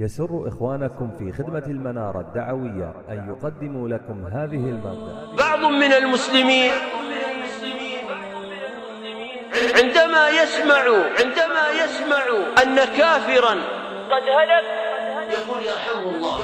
يسر إخوانكم في خدمة المنارة الدعوية أن يقدموا لكم هذه المادة. بعض من المسلمين عندما يسمع عندما يسمع أن كافرا قد هلك يقول يرحمه الله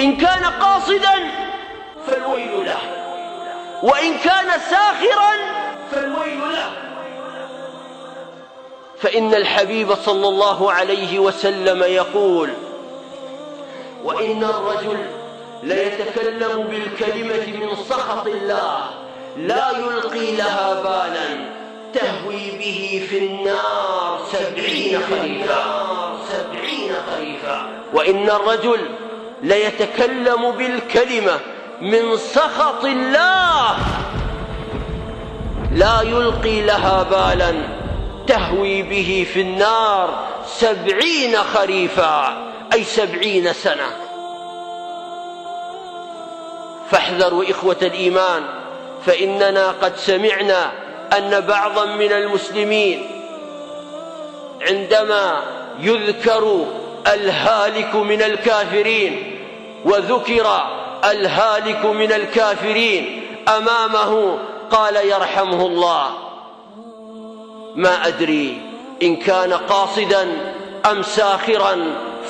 إن كان قاصدا فالويل له وإن كان ساخرا فالويل له فإن الحبيب صلى الله عليه وسلم يقول وإن الرجل ليتكلم بالكلمة من سخط الله لا يلقي لها بالا تهوي به في النار سبعين خريفا سبعين خريفا. وإن الرجل ليتكلم بالكلمة من سخط الله لا يلقي لها بالا تهوي به في النار سبعين خريفا أي سبعين سنة. فاحذروا إخوة الإيمان فإننا قد سمعنا أن بعضا من المسلمين عندما يذكر الهالك من الكافرين وذكر الهالك من الكافرين أمامه قال يرحمه الله. ما أدري إن كان قاصدا أم ساخرا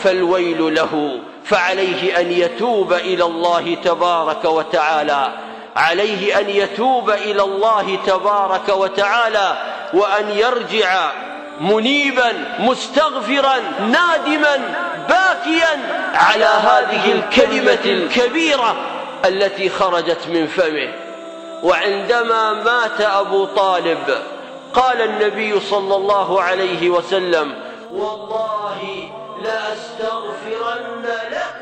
فالويل له. فعليه أن يتوب إلى الله تبارك وتعالى. عليه أن يتوب إلى الله تبارك وتعالى وأن يرجع منيبا مستغفرا نادما باكيا على هذه الكلمة الكبيرة التي خرجت من فمه. وعندما مات أبو طالب قال النبي صلى الله عليه وسلم والله لأستغفرن لك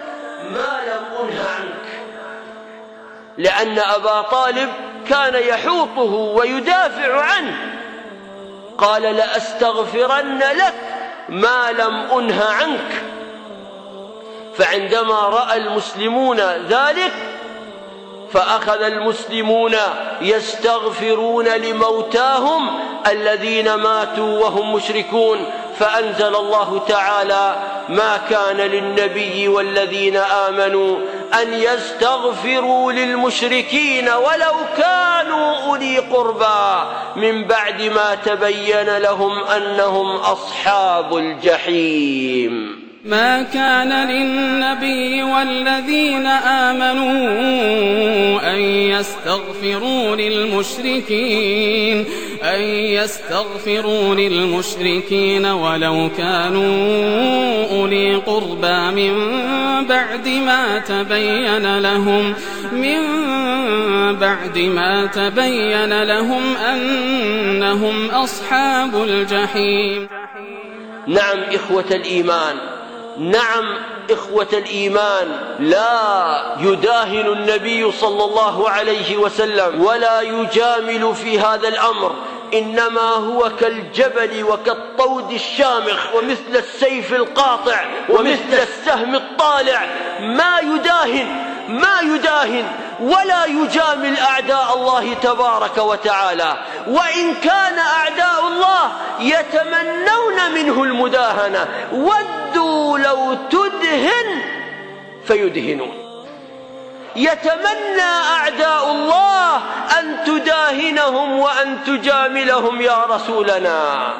ما لم أنه عنك. لأن أبا طالب كان يحوطه ويدافع عنه. قال لأستغفرن لك ما لم أنه عنك. فعندما رأى المسلمون ذلك فأخذ المسلمون يستغفرون لموتاهم الذين ماتوا وهم مشركون فأنزل الله تعالى ما كان للنبي والذين آمنوا أن يستغفروا للمشركين ولو كانوا أولي قربى. من بعد ما تبين لهم أنهم أصحاب الجحيم. ما كان للنبي والذين آمنوا أن يستغفروا للمشركين أن يستغفروا للمشركين ولو كانوا أولي قربى من بعد ما تبين لهم من بعد ما تبين لهم أنهم أصحاب الجحيم. نعم إخوة الإيمان نعم إخوة الإيمان لا يداهن النبي صلى الله عليه وسلم ولا يجامل في هذا الأمر. إنما هو كالجبل وكالطود الشامخ ومثل السيف القاطع ومثل السهم الطالع. ما يداهن ما يداهن ولا يجامل أعداء الله تبارك وتعالى. وإن كان أعداء الله يتمنون منه المداهنة ودوا لو تدهن فيدهنون. يتمنى أعداء الله أن تداهنهم وأن تجاملهم يا رسولنا.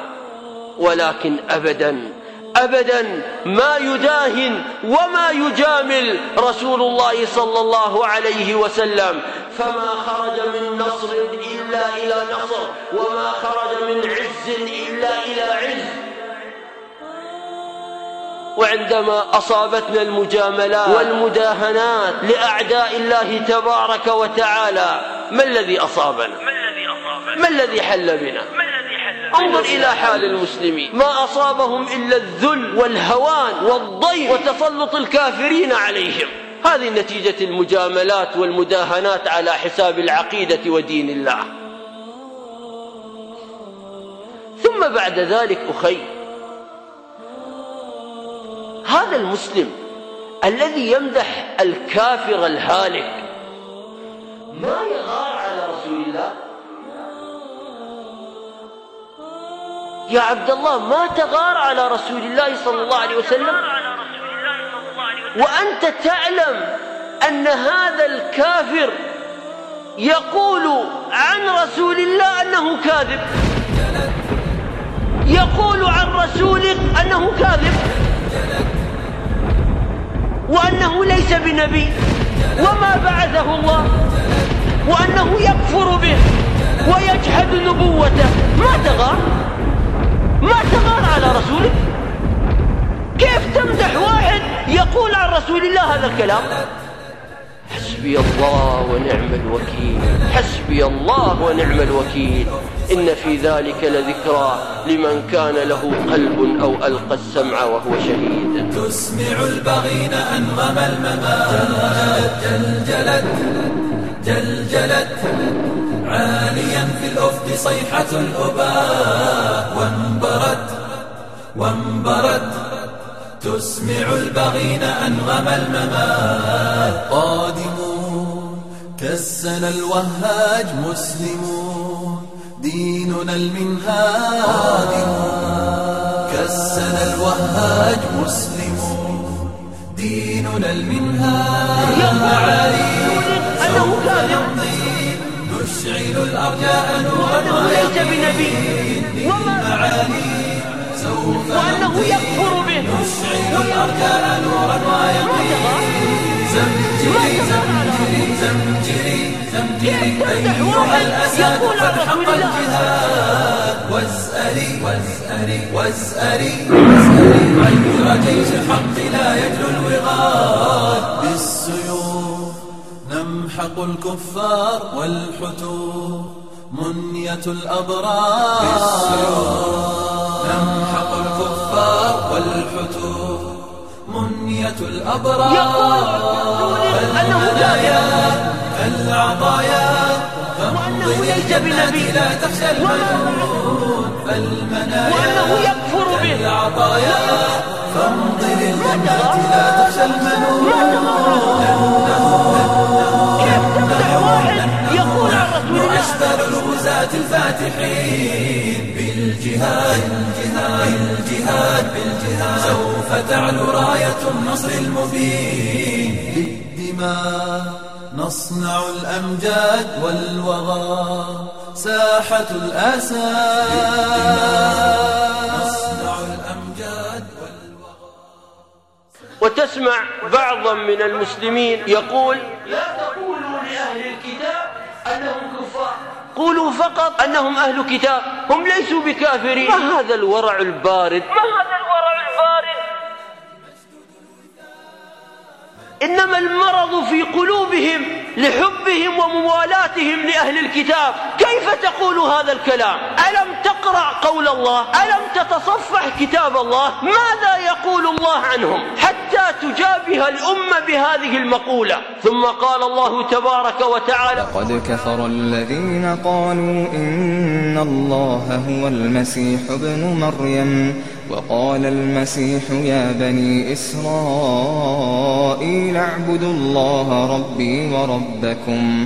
ولكن أبدا أبدا ما يداهن وما يجامل رسول الله صلى الله عليه وسلم. فما خرج من نصر إلا إلى نصر وما خرج من عز وعندما أصابتنا المجاملات والمداهنات. لأعداء الله تبارك وتعالى ما الذي أصابنا؟ ما الذي حل بنا؟ انظر إلى حال المسلمين. ما أصابهم إلا الذل والهوان والضيق وتسلط الكافرين عليهم. هذه نتيجة المجاملات والمداهنات على حساب العقيدة ودين الله. ثم بعد ذلك أخي هذا المسلم الذي يمدح الكافر الهالك ما يغار على رسول الله؟ يا عبد الله ما تغار على رسول الله صلى الله عليه وسلم؟ وأنت تعلم أن هذا الكافر يقول عن رسول الله أنه كاذب. يقول عن رسولك أنه كاذب. وأنه ليس بنبي وما بعثه الله وأنه يكفر به ويجحد نبوته. ما تغار؟ ما تغار على رسولك كيف تمدح واحد يقول عن رسول الله هذا الكلام؟ حسبي الله ونعم الوكيل. حسبي الله ونعم الوكيل. إن في ذلك لذكرى لمن كان له قلب أو ألقى السمع وهو شهيد. تسمع البغين أنغم الممات. جلجلت جلجلت. عاليا في الأفق صيحة الأباء. وانبرت وانبرت. تسمع البغين أنغم الممات. قادمون كالسنا الوهاج مسلمون. ديننا المنهاج. كالسنا الوهاج مسلمون. ديننا المنهاج. يا معالي كاذب نشعل الأرجاء نورا بنبي. وما سوف وأنه يكفر به نشعل الأرجاء نورا ويقين زمجري زمجري زمجري زمجري أيها الأسد قد حق. الجهاد واسألي واسألي واسألي واسألي عير جيش الحق لا يجلو الوغاد بالسيوف نمحق الكفار والحتوف منية الأبرار نمحق الكفار والحتوف منية الأبرار. كاذب العطايا. ليس بنبي لا تخشى المنون فالمنايا العطايا. فامضي للجنة لا تخشى المنون. أشبال الغزاة الفاتحين بالجهاد بالجهاد بالجهاد. بالجهاد سوف تعلو راية النصر المبين. بالدماء نصنع الأمجاد والوغى ساحة الأسى. نصنع الأمجاد والوغى. وتسمع بعضا من المسلمين يقول لا قولوا فقط أنهم أهل كتاب هم ليسوا بكافرين. ما هذا الورع البارد؟ ما هذا الورع البارد؟ إنما المرض في قلوبهم لحبهم وموالاتهم لأهل الكتاب. كيف تقول هذا الكلام؟ ألم تقرأ قول الله. ألم تتصفح كتاب الله؟ ماذا يقول الله عنهم؟ حتى تجابه الأمة بهذه المقولة. ثم قال الله تبارك وتعالى لقد كفر الذين قالوا إن الله هو المسيح ابن مريم وقال المسيح يا بني إسرائيل اعبدوا الله ربي وربكم.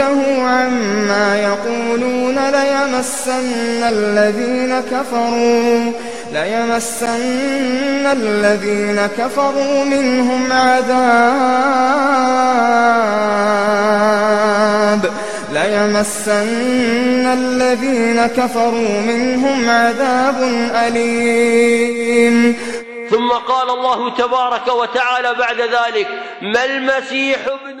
عما يقولون ليمسن الذين كفروا ليمسن الذين كفروا منهم عذاب ليمسن الذين كفروا منهم عذاب أليم. ثم قال الله تبارك وتعالى بعد ذلك ما المسيح ابن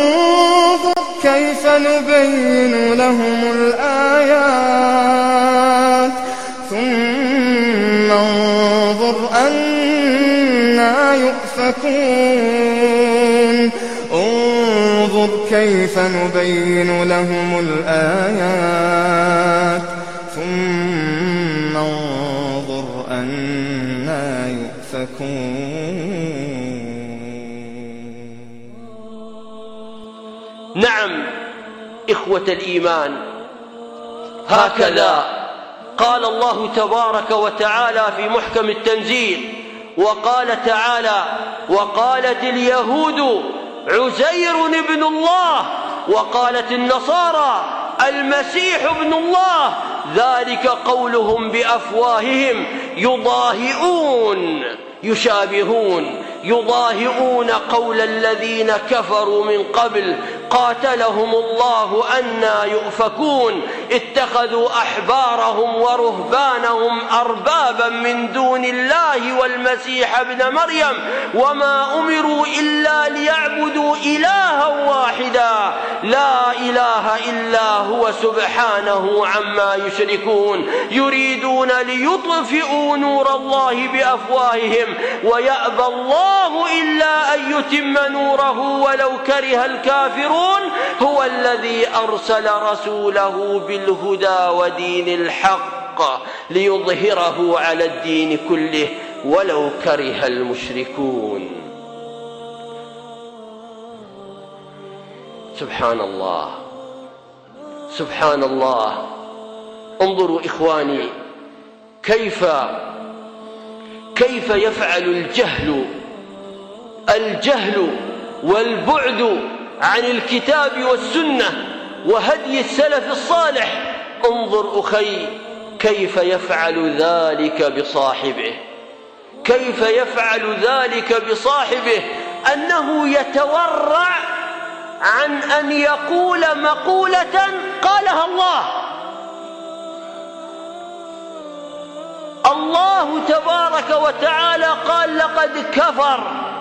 كيف نبين لهم الآيات؟ ثم انظر أنا يؤفكون. انظر كيف نبين لهم الآيات. ثم انظر أنا يؤفكون. إخوة الإيمان. هكذا قال الله تبارك وتعالى في محكم التنزيل وقال تعالى وقالت اليهود عزير ابن الله وقالت النصارى المسيح ابن الله. ذلك قولهم بأفواههم يضاهئون يشابهون يضاهئون قول الذين كفروا من قبل قاتلهم الله أنا يؤفكون. اتخذوا أحبارهم ورهبانهم أربابا من دون الله والمسيح ابن مريم. وما أمروا إلا ليعبدوا إلها واحدا. لا إله إلا هو سبحانه عما يشركون. يريدون ليطفئوا نور الله بأفواههم. ويأبى الله إلا أن يتم نوره ولو كره الكافرون. هو الذي أرسل رسوله بالهدى ودين الحق ليظهره على الدين كله ولو كره المشركون. سبحان الله سبحان الله انظروا إخواني كيف كيف يفعل الجهل الجهل والبعد عن الكتاب والسنة وهدي السلف الصالح. انظر أخي كيف يفعل ذلك بصاحبه. كيف يفعل ذلك بصاحبه. أنه يتورع عن أن يقول مقولة قالها الله. الله تبارك وتعالى قال لقد كفر.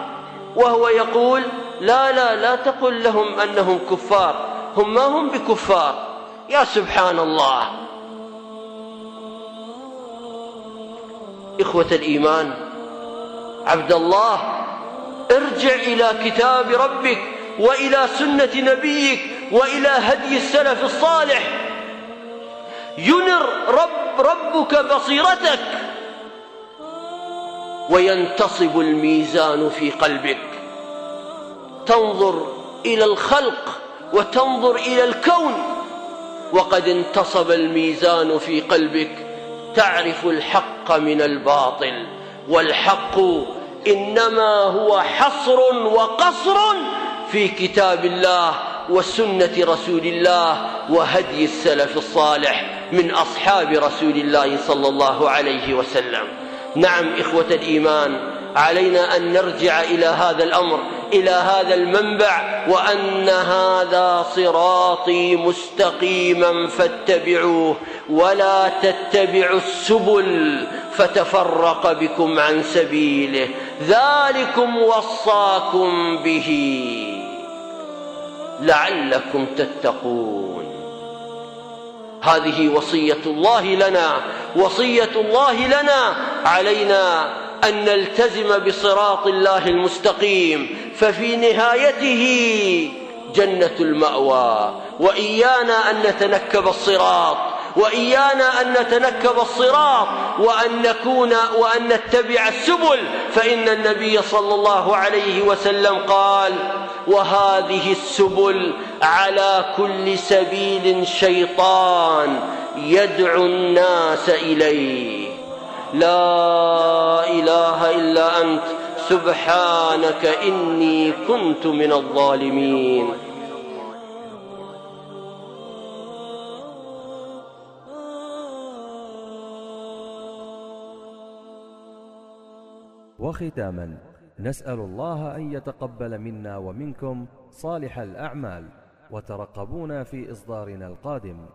وهو يقول لا لا لا تقل لهم أنهم كفار هم ما هم بكفار. يا سبحان الله إخوة الإيمان عبد الله ارجع إلى كتاب ربك وإلى سنة نبيك وإلى هدي السلف الصالح. ينر رب ربك بصيرتك. وينتصب الميزان في قلبك. تنظر إلى الخلق وتنظر إلى الكون. وقد انتصب الميزان في قلبك. تعرف الحق من الباطل. والحق إنما هو حصر وقصر في كتاب الله وسنة رسول الله وهدي السلف الصالح من أصحاب رسول الله صلى الله عليه وسلم. نعم إخوة الإيمان علينا أن نرجع إلى هذا الأمر إلى هذا المنبع وأن هذا صراطي مستقيما فاتبعوه ولا تتبعوا السبل فتفرق بكم عن سبيله. ذلكم وصاكم به. لعلكم تتقون. هذه وصية الله لنا. وصية الله لنا. علينا أن نلتزم بصراط الله المستقيم. ففي نهايته جنة المأوى. وإيانا أن نتنكب الصراط. وإيانا أن نتنكب الصراط. وأن نكون وأن نتبع السبل. فإن النبي صلى الله عليه وسلم قال وهذه السبل على كل سبيل شيطان. يدعو الناس إليه. لا إله إلا أنت. سبحانك إني كنت من الظالمين. وختاما نسأل الله أن يتقبل منا ومنكم صالح الأعمال وترقبونا في إصدارنا القادم.